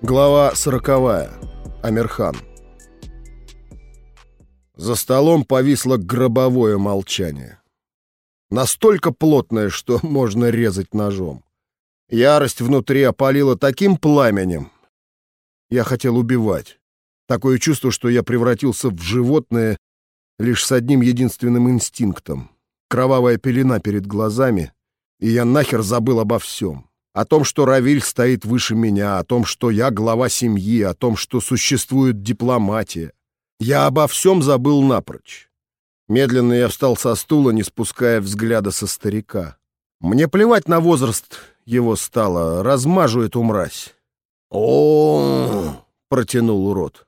Глава сороковая. Амирхан. За столом повисло гробовое молчание. Настолько плотное, что можно резать ножом. Ярость внутри опалила таким пламенем. Я хотел убивать. Такое чувство, что я превратился в животное лишь с одним единственным инстинктом. Кровавая пелена перед глазами, и я нахер забыл обо всем о том, что Равиль стоит выше меня, о том, что я глава семьи, о том, что существует дипломатия. Я обо всем забыл напрочь. Медленно я встал со стула, не спуская взгляда со старика. Мне плевать на возраст его стало, размажу эту мразь. О, протянул урод.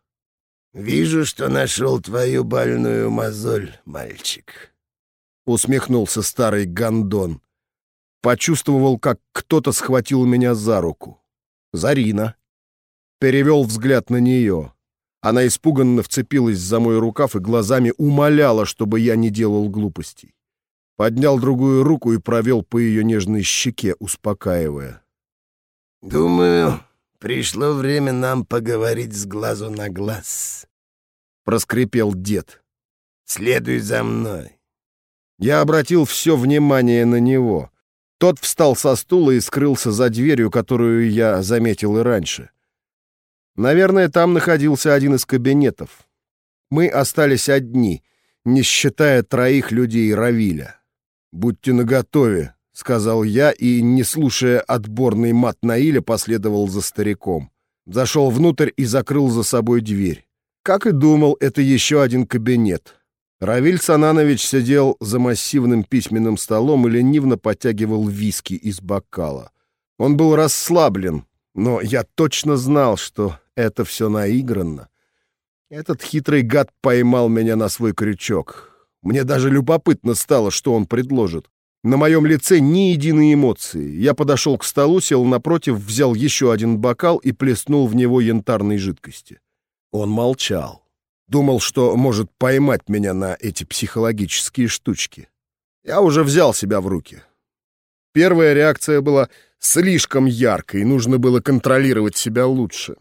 Вижу, что нашел твою больную мозоль, мальчик. Усмехнулся старый гондон. Почувствовал, как кто-то схватил меня за руку. Зарина. Перевел взгляд на нее. Она испуганно вцепилась за мой рукав и глазами умоляла, чтобы я не делал глупостей. Поднял другую руку и провел по ее нежной щеке, успокаивая. «Думаю, пришло время нам поговорить с глазу на глаз», — проскрипел дед. «Следуй за мной». Я обратил все внимание на него — тот встал со стула и скрылся за дверью, которую я заметил и раньше. Наверное, там находился один из кабинетов. Мы остались одни, не считая троих людей Равиля. «Будьте наготове», — сказал я, и, не слушая отборный мат Наиля, последовал за стариком. Зашел внутрь и закрыл за собой дверь. Как и думал, это еще один кабинет. Равиль Сананович сидел за массивным письменным столом и ленивно подтягивал виски из бокала. Он был расслаблен, но я точно знал, что это все наигранно. Этот хитрый гад поймал меня на свой крючок. Мне даже любопытно стало, что он предложит. На моем лице ни единой эмоции. Я подошел к столу, сел напротив, взял еще один бокал и плеснул в него янтарной жидкости. Он молчал. Думал, что может поймать меня на эти психологические штучки. Я уже взял себя в руки. Первая реакция была слишком яркой, нужно было контролировать себя лучше.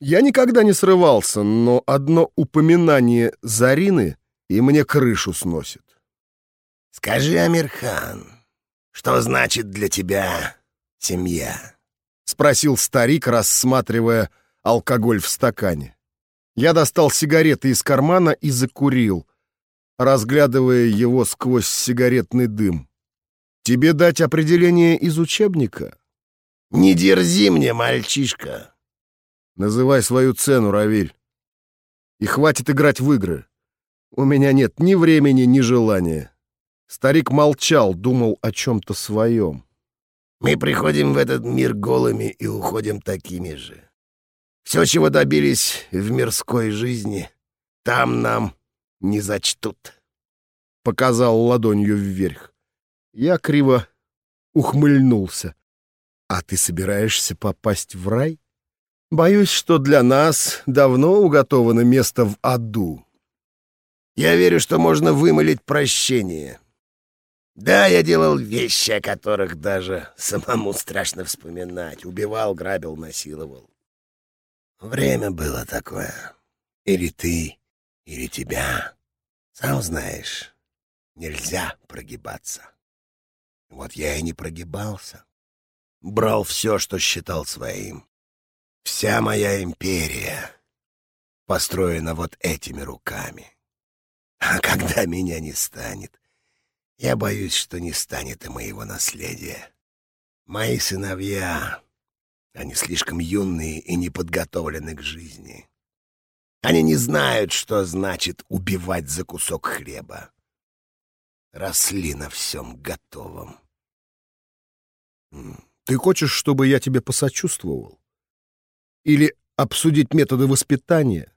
Я никогда не срывался, но одно упоминание Зарины и мне крышу сносит. «Скажи, Амирхан, что значит для тебя семья?» — спросил старик, рассматривая алкоголь в стакане. Я достал сигареты из кармана и закурил, разглядывая его сквозь сигаретный дым. «Тебе дать определение из учебника?» «Не дерзи мне, мальчишка!» «Называй свою цену, Равиль. И хватит играть в игры. У меня нет ни времени, ни желания». Старик молчал, думал о чем-то своем. «Мы приходим в этот мир голыми и уходим такими же. Все, чего добились в мирской жизни, там нам не зачтут. Показал ладонью вверх. Я криво ухмыльнулся. А ты собираешься попасть в рай? Боюсь, что для нас давно уготовано место в аду. Я верю, что можно вымолить прощение. Да, я делал вещи, о которых даже самому страшно вспоминать. Убивал, грабил, насиловал. Время было такое. Или ты, или тебя. Сам знаешь, нельзя прогибаться. Вот я и не прогибался. Брал все, что считал своим. Вся моя империя построена вот этими руками. А когда меня не станет, я боюсь, что не станет и моего наследия. Мои сыновья они слишком юные и не подготовлены к жизни. Они не знают, что значит убивать за кусок хлеба. Росли на всем готовом. Ты хочешь, чтобы я тебе посочувствовал? Или обсудить методы воспитания?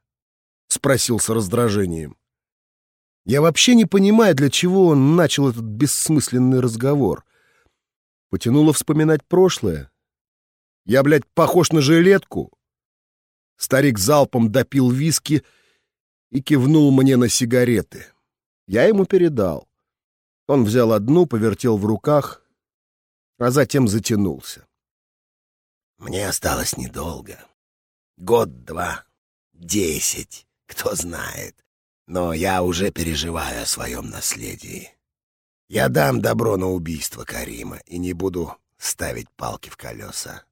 Спросил с раздражением. Я вообще не понимаю, для чего он начал этот бессмысленный разговор. Потянуло вспоминать прошлое, я, блядь, похож на жилетку?» Старик залпом допил виски и кивнул мне на сигареты. Я ему передал. Он взял одну, повертел в руках, а затем затянулся. «Мне осталось недолго. Год-два, десять, кто знает. Но я уже переживаю о своем наследии. Я дам добро на убийство Карима и не буду ставить палки в колеса.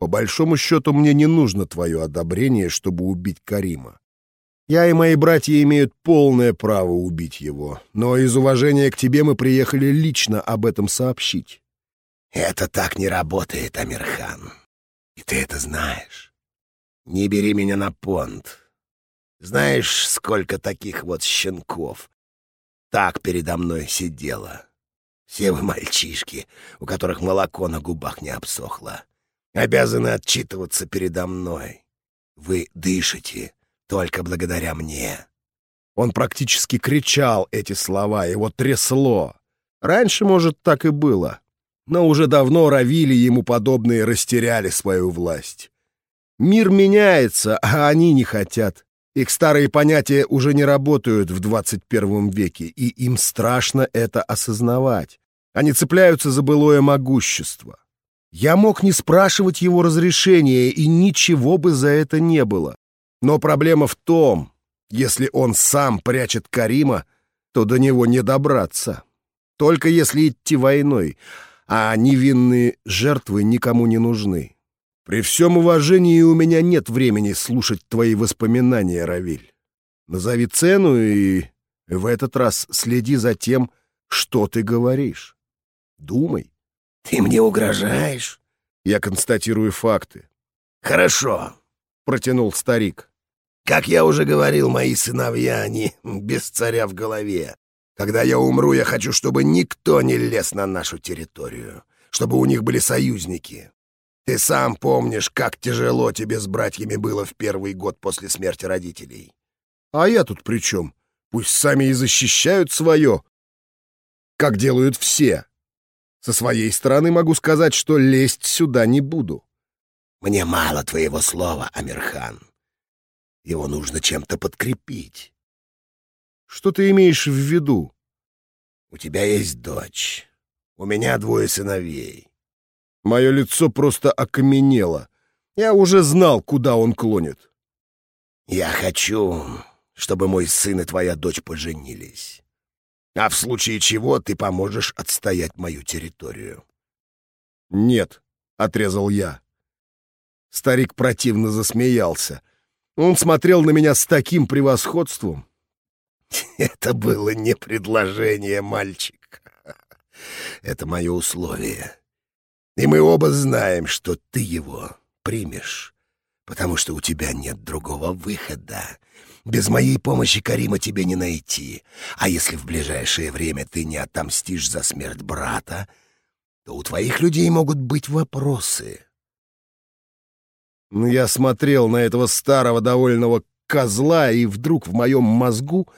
По большому счету, мне не нужно твое одобрение, чтобы убить Карима. Я и мои братья имеют полное право убить его, но из уважения к тебе мы приехали лично об этом сообщить. Это так не работает, Амирхан. И ты это знаешь. Не бери меня на понт. Знаешь, сколько таких вот щенков так передо мной сидело? Все вы мальчишки, у которых молоко на губах не обсохло, обязаны отчитываться передо мной. Вы дышите только благодаря мне. Он практически кричал эти слова, его трясло. Раньше, может, так и было. Но уже давно Равили ему подобные растеряли свою власть. Мир меняется, а они не хотят. Их старые понятия уже не работают в 21 веке, и им страшно это осознавать. Они цепляются за былое могущество. Я мог не спрашивать его разрешения, и ничего бы за это не было. Но проблема в том, если он сам прячет Карима, то до него не добраться. Только если идти войной, а невинные жертвы никому не нужны. При всем уважении у меня нет времени слушать твои воспоминания, Равиль. Назови цену и в этот раз следи за тем, что ты говоришь. Думай. Ты мне угрожаешь? Я констатирую факты. Хорошо, протянул старик. Как я уже говорил, мои сыновья, они без царя в голове. Когда я умру, я хочу, чтобы никто не лез на нашу территорию, чтобы у них были союзники. Ты сам помнишь, как тяжело тебе с братьями было в первый год после смерти родителей. А я тут при чем? Пусть сами и защищают свое, как делают все. Со своей стороны могу сказать, что лезть сюда не буду. Мне мало твоего слова, Амирхан. Его нужно чем-то подкрепить. Что ты имеешь в виду? У тебя есть дочь. У меня двое сыновей. Мое лицо просто окаменело. Я уже знал, куда он клонит. Я хочу, чтобы мой сын и твоя дочь поженились. А в случае чего ты поможешь отстоять мою территорию. «Нет», — отрезал я. Старик противно засмеялся. Он смотрел на меня с таким превосходством. «Это было не предложение, мальчик. Это мое условие. И мы оба знаем, что ты его примешь, потому что у тебя нет другого выхода. Без моей помощи Карима тебе не найти. А если в ближайшее время ты не отомстишь за смерть брата, то у твоих людей могут быть вопросы. Ну, я смотрел на этого старого довольного козла, и вдруг в моем мозгу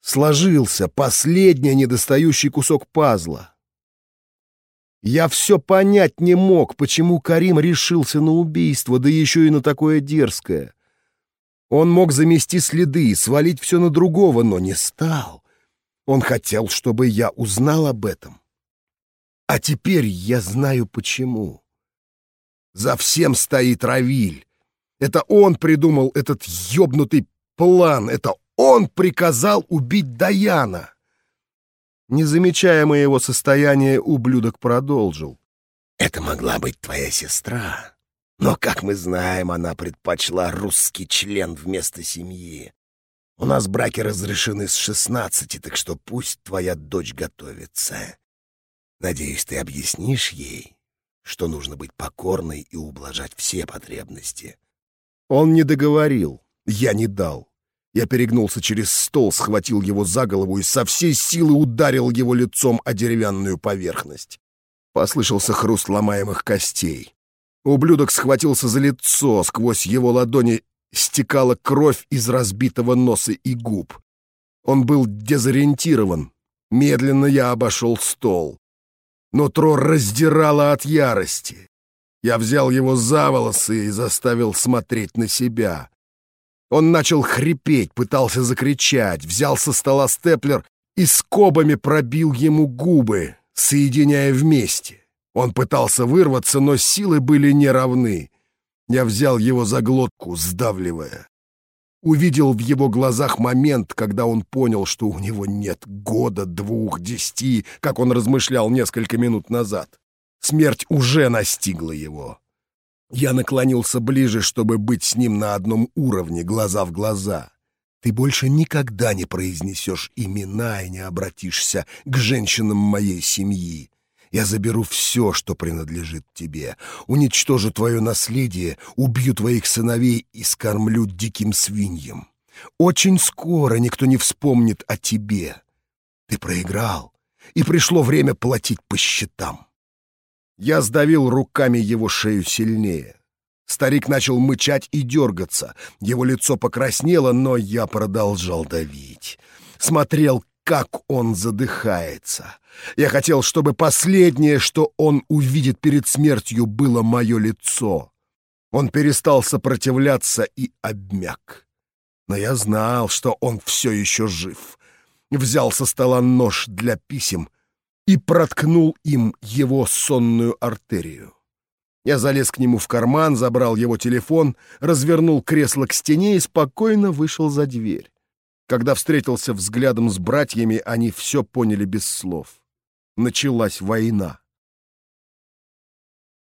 сложился последний недостающий кусок пазла. Я все понять не мог, почему Карим решился на убийство, да еще и на такое дерзкое. Он мог замести следы и свалить все на другого, но не стал. Он хотел, чтобы я узнал об этом. А теперь я знаю почему. За всем стоит Равиль. Это он придумал этот ёбнутый план. Это он приказал убить Даяна. Не замечая моего состояния, ублюдок продолжил. «Это могла быть твоя сестра. Но, как мы знаем, она предпочла русский член вместо семьи. У нас браки разрешены с шестнадцати, так что пусть твоя дочь готовится. Надеюсь, ты объяснишь ей, что нужно быть покорной и ублажать все потребности. Он не договорил, я не дал. Я перегнулся через стол, схватил его за голову и со всей силы ударил его лицом о деревянную поверхность. Послышался хруст ломаемых костей. Ублюдок схватился за лицо, сквозь его ладони стекала кровь из разбитого носа и губ. Он был дезориентирован. Медленно я обошел стол. Нутро раздирало от ярости. Я взял его за волосы и заставил смотреть на себя. Он начал хрипеть, пытался закричать, взял со стола степлер и скобами пробил ему губы, соединяя вместе. Он пытался вырваться, но силы были неравны. Я взял его за глотку, сдавливая. Увидел в его глазах момент, когда он понял, что у него нет года, двух, десяти, как он размышлял несколько минут назад. Смерть уже настигла его. Я наклонился ближе, чтобы быть с ним на одном уровне, глаза в глаза. Ты больше никогда не произнесешь имена и не обратишься к женщинам моей семьи. Я заберу все, что принадлежит тебе, уничтожу твое наследие, убью твоих сыновей и скормлю диким свиньям. Очень скоро никто не вспомнит о тебе. Ты проиграл, и пришло время платить по счетам. Я сдавил руками его шею сильнее. Старик начал мычать и дергаться. Его лицо покраснело, но я продолжал давить. Смотрел, как он задыхается. Я хотел, чтобы последнее, что он увидит перед смертью, было мое лицо. Он перестал сопротивляться и обмяк. Но я знал, что он все еще жив. Взял со стола нож для писем и проткнул им его сонную артерию. Я залез к нему в карман, забрал его телефон, развернул кресло к стене и спокойно вышел за дверь. Когда встретился взглядом с братьями, они все поняли без слов. Началась война.